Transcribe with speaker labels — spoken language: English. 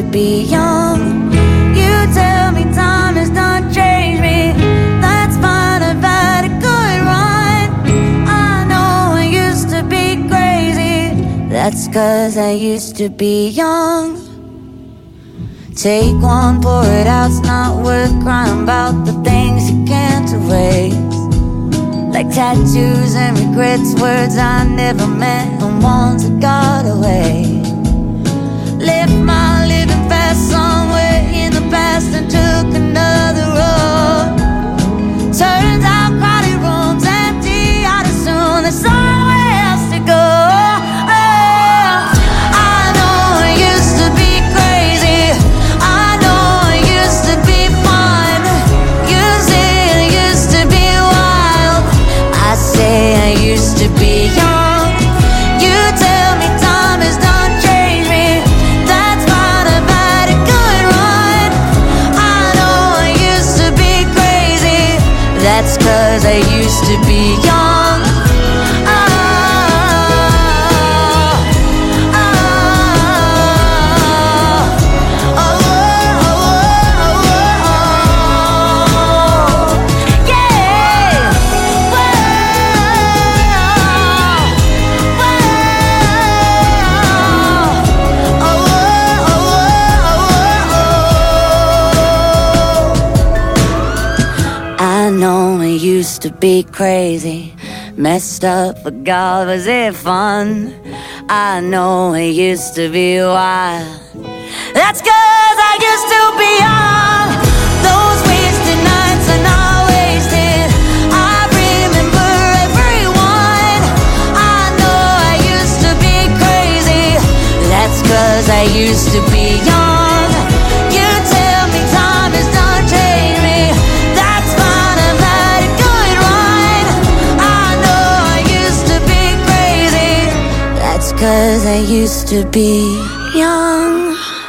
Speaker 1: To be young. You tell me time has not changed me. That's fine, I've had a good run. I know I used to be crazy. That's cause I used to be young. Take one, pour it out, it's not worth crying about the things you can't erase. Like tattoos and regrets, words I never meant, and ones that got away. Left my cause I used to be used to be crazy, messed up, but God, was it fun? I know it used to be wild. That's cause I used to be young. Those wasted nights are not wasted. I remember everyone. I know I used to be crazy. That's cause I used to be young. Cause I used to be young.